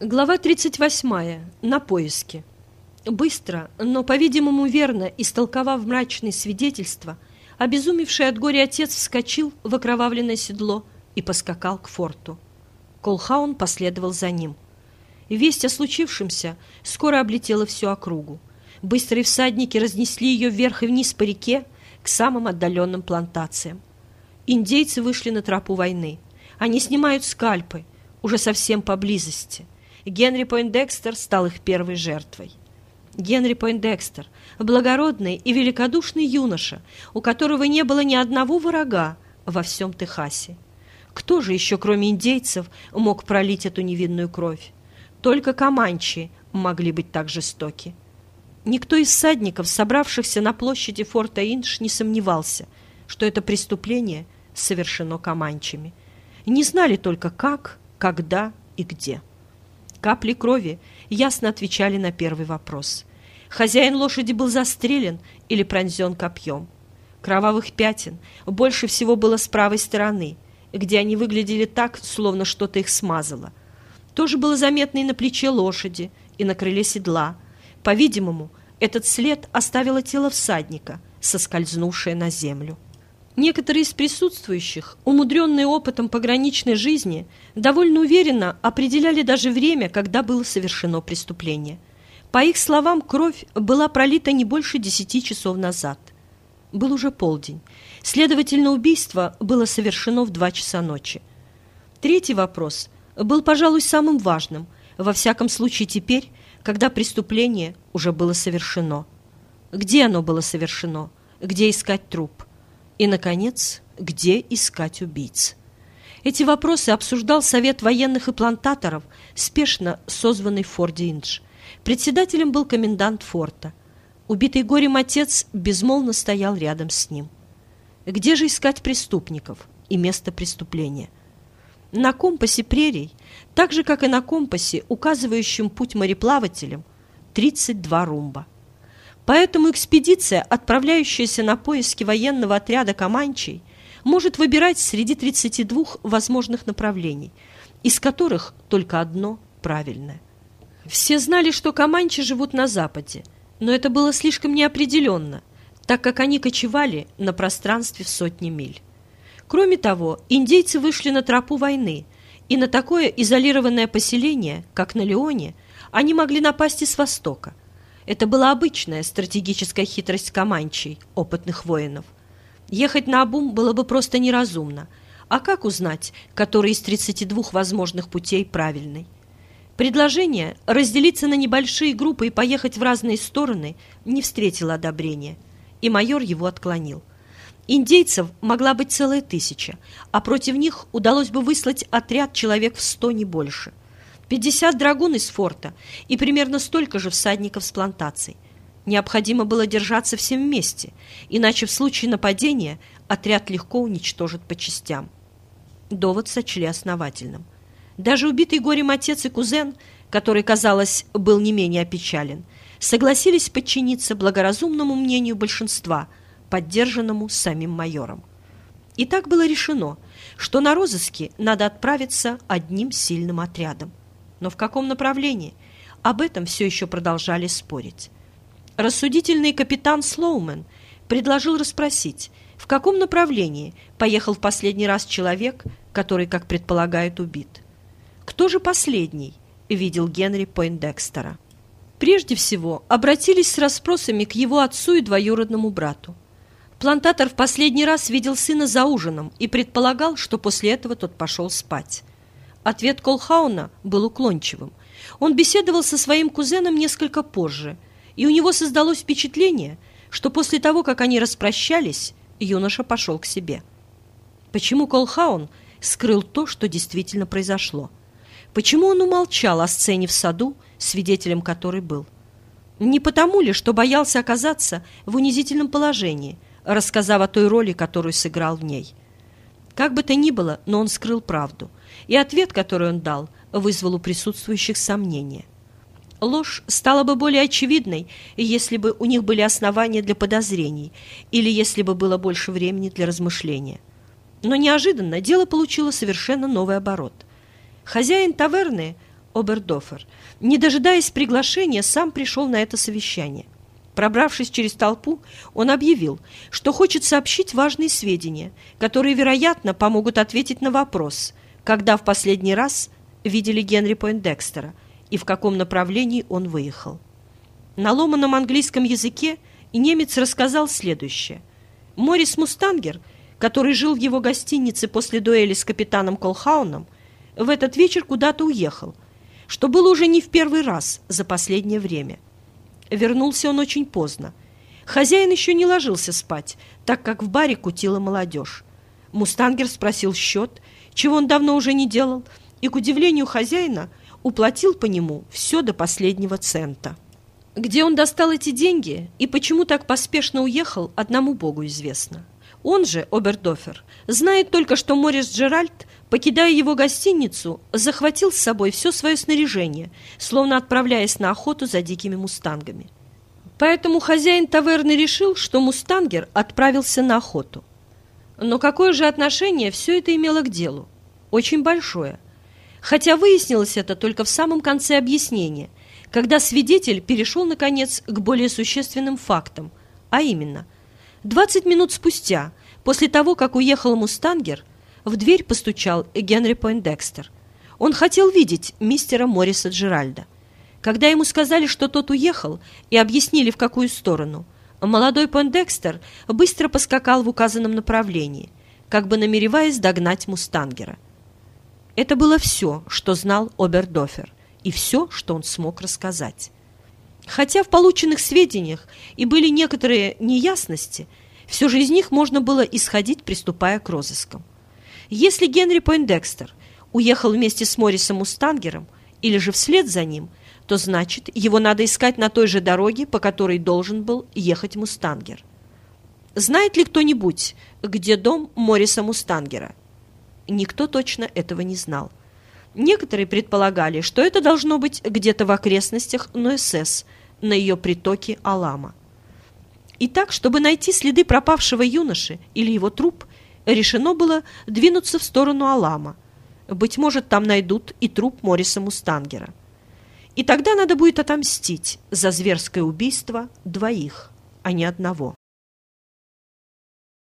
Глава 38. На поиске. Быстро, но, по-видимому, верно истолковав мрачные свидетельства, обезумевший от горя отец вскочил в окровавленное седло и поскакал к форту. Колхаун последовал за ним. Весть о случившемся скоро облетела всю округу. Быстрые всадники разнесли ее вверх и вниз по реке к самым отдаленным плантациям. Индейцы вышли на тропу войны. Они снимают скальпы, уже совсем поблизости – Генри Пойндекстер стал их первой жертвой. Генри Пойндекстер – благородный и великодушный юноша, у которого не было ни одного врага во всем Техасе. Кто же еще, кроме индейцев, мог пролить эту невинную кровь? Только команчи могли быть так жестоки. Никто из всадников, собравшихся на площади форта Индж, не сомневался, что это преступление совершено команчами. Не знали только как, когда и где. Капли крови ясно отвечали на первый вопрос. Хозяин лошади был застрелен или пронзен копьем. Кровавых пятен больше всего было с правой стороны, где они выглядели так, словно что-то их смазало. Тоже было заметно и на плече лошади, и на крыле седла. По-видимому, этот след оставило тело всадника, соскользнувшее на землю. Некоторые из присутствующих, умудренные опытом пограничной жизни, довольно уверенно определяли даже время, когда было совершено преступление. По их словам, кровь была пролита не больше десяти часов назад. Был уже полдень. Следовательно, убийство было совершено в два часа ночи. Третий вопрос был, пожалуй, самым важным, во всяком случае теперь, когда преступление уже было совершено. Где оно было совершено? Где искать труп? И, наконец, где искать убийц? Эти вопросы обсуждал Совет военных и плантаторов, спешно созванный в Форде Индж. Председателем был комендант форта. Убитый горем отец безмолвно стоял рядом с ним. Где же искать преступников и место преступления? На компасе прерий, так же, как и на компасе, указывающем путь мореплавателям, 32 румба. Поэтому экспедиция, отправляющаяся на поиски военного отряда Каманчей, может выбирать среди 32 возможных направлений, из которых только одно правильное. Все знали, что Каманчи живут на западе, но это было слишком неопределенно, так как они кочевали на пространстве в сотни миль. Кроме того, индейцы вышли на тропу войны, и на такое изолированное поселение, как на Леоне, они могли напасть и с востока – это была обычная стратегическая хитрость команчей, опытных воинов. Ехать на обум было бы просто неразумно. А как узнать, который из 32 возможных путей правильный? Предложение разделиться на небольшие группы и поехать в разные стороны не встретило одобрения, и майор его отклонил. Индейцев могла быть целая тысяча, а против них удалось бы выслать отряд человек в сто не больше – 50 драгун из форта и примерно столько же всадников с плантаций. Необходимо было держаться всем вместе, иначе в случае нападения отряд легко уничтожит по частям. Довод сочли основательным. Даже убитый горем отец и кузен, который, казалось, был не менее опечален, согласились подчиниться благоразумному мнению большинства, поддержанному самим майором. И так было решено, что на розыски надо отправиться одним сильным отрядом. Но в каком направлении? Об этом все еще продолжали спорить. Рассудительный капитан Слоумен предложил расспросить, в каком направлении поехал в последний раз человек, который, как предполагают, убит. Кто же последний видел Генри Пойндекстера? Прежде всего, обратились с расспросами к его отцу и двоюродному брату. Плантатор в последний раз видел сына за ужином и предполагал, что после этого тот пошел спать. Ответ Колхауна был уклончивым. Он беседовал со своим кузеном несколько позже, и у него создалось впечатление, что после того, как они распрощались, юноша пошел к себе. Почему Колхаун скрыл то, что действительно произошло? Почему он умолчал о сцене в саду, свидетелем которой был? Не потому ли, что боялся оказаться в унизительном положении, рассказав о той роли, которую сыграл в ней? Как бы то ни было, но он скрыл правду – и ответ, который он дал, вызвал у присутствующих сомнения. Ложь стала бы более очевидной, если бы у них были основания для подозрений или если бы было больше времени для размышления. Но неожиданно дело получило совершенно новый оборот. Хозяин таверны Обердофер, не дожидаясь приглашения, сам пришел на это совещание. Пробравшись через толпу, он объявил, что хочет сообщить важные сведения, которые, вероятно, помогут ответить на вопрос, когда в последний раз видели Генри Пойндекстера и в каком направлении он выехал. На ломаном английском языке немец рассказал следующее. Морис Мустангер, который жил в его гостинице после дуэли с капитаном Колхауном, в этот вечер куда-то уехал, что было уже не в первый раз за последнее время. Вернулся он очень поздно. Хозяин еще не ложился спать, так как в баре кутила молодежь. Мустангер спросил счет, чего он давно уже не делал, и, к удивлению хозяина, уплатил по нему все до последнего цента. Где он достал эти деньги и почему так поспешно уехал, одному богу известно. Он же, Обердофер, знает только, что Морис Джеральд, покидая его гостиницу, захватил с собой все свое снаряжение, словно отправляясь на охоту за дикими мустангами. Поэтому хозяин таверны решил, что мустангер отправился на охоту. Но какое же отношение все это имело к делу? Очень большое. Хотя выяснилось это только в самом конце объяснения, когда свидетель перешел, наконец, к более существенным фактам, а именно – Двадцать минут спустя, после того, как уехал Мустангер, в дверь постучал Генри Пойндекстер. Он хотел видеть мистера Морриса Джеральда. Когда ему сказали, что тот уехал, и объяснили, в какую сторону, молодой Пойндекстер быстро поскакал в указанном направлении, как бы намереваясь догнать Мустангера. Это было все, что знал Обердофер, и все, что он смог рассказать. Хотя в полученных сведениях и были некоторые неясности, все же из них можно было исходить, приступая к розыскам. Если Генри Пойндекстер уехал вместе с Моррисом Мустангером или же вслед за ним, то значит, его надо искать на той же дороге, по которой должен был ехать Мустангер. Знает ли кто-нибудь, где дом Морриса Мустангера? Никто точно этого не знал. Некоторые предполагали, что это должно быть где-то в окрестностях НСС, на ее притоке Алама. И так, чтобы найти следы пропавшего юноши или его труп, решено было двинуться в сторону Алама. Быть может, там найдут и труп Мориса Мустангера. И тогда надо будет отомстить за зверское убийство двоих, а не одного.